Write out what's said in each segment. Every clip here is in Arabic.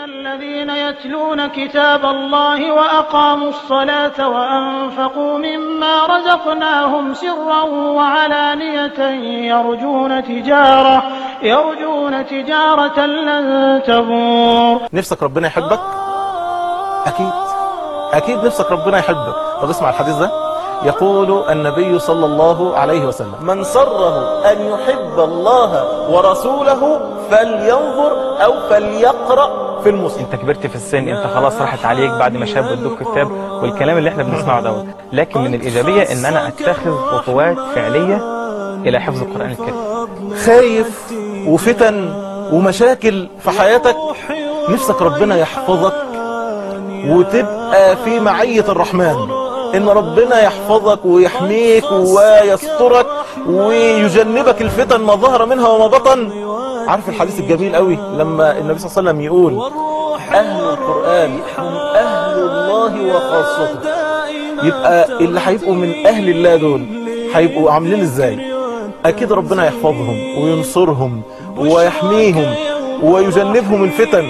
إن الذين يتلون كتاب الله وأقاموا الصلاة وأنفقوا مما رزقناهم سرا وعلانية يرجون تجارة يرجون تجارة لن تبور. نفسك ربنا يحبك؟ أكيد. أكيد نفسك ربنا يحبك. طب اسمع الحديث ده. يقول النبي صلى الله عليه وسلم من سره أن يحب الله ورسوله فلينظر أو فليقرأ في المسلم انت كبرت في السن انت خلاص راحت عليك بعد ما شاب ادوك كتاب والكلام اللي إحنا بنسمعه دوت. لكن من الإيجابية إن أنا أتخذ خطوات فعلية إلى حفظ القرآن الكريم. خايف وفتن ومشاكل في حياتك. نفسك ربنا يحفظك وتبقى في معية الرحمن. إن ربنا يحفظك ويحميك ويسترك ويجنبك الفتن ما ظهر منها وما بطن. عارف الحديث الجميل قوي لما النبي صلى الله عليه وسلم يقول أهل القرآن هم أهل الله وخاصته. يبقى اللي هيبقوا من أهل الله دول هيبقوا عاملين إزاي؟ أكيد ربنا يحفظهم وينصرهم ويحميهم ويجنبهم الفتن.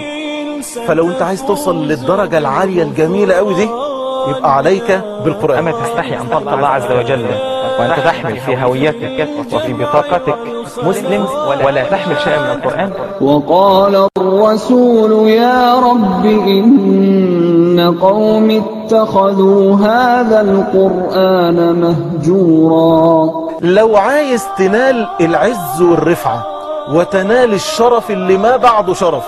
فلو أنت عايز توصل للدرجة العالية الجميلة قوي دي يبقى عليك بالقرآن. أما تستحي أن تلقى الله عز وجل وأنت تحمل في هويتك وفي بطاقتك مسلم ولا تحمل شيئا من القرآن. وقال الرسول يا رب إن قوم اتخذوا هذا القرآن مهجورا. لو عايز تنال العز والرفعة وتنال الشرف اللي ما بعده شرف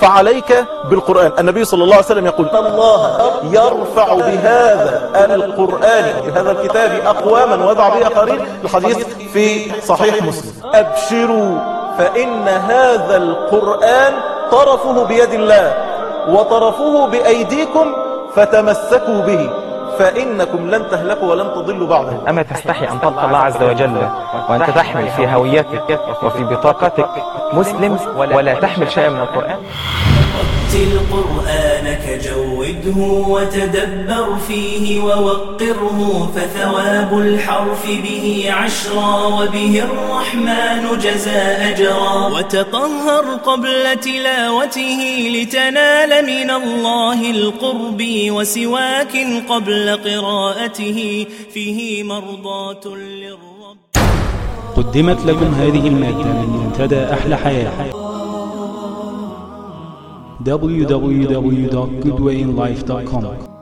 فعليك بالقرآن. النبي صلى الله عليه وسلم يقول الله يرفع بهذا القرآن بهذا الكتاب أقواما ويضع به آخرين الحديث في صحيح مسلم. أبشروا فإن هذا القرآن طرفه بيد الله وطرفه بأيديكم فتمسكوا به. فإنكم لن تهلكوا ولن تضلوا بعده أما تستحي أن تلقى الله عز وجل وأنت تحمل في هويتك وفي بطاقتك مسلم ولا تحمل شيئا من القرآن؟ رتل قرآنك جوده وتدبر فيه ووقره فثواب الحرف به عشرا وبه الرحمن جزى أجرا. وتطهر قبل تلاوته لتنال من الله القرب وسواك قبل قراءته فيه مرضاة للرب. قدمت لكم هذه المادة من منتدى أحلى حياة. www.goodwayinlife.com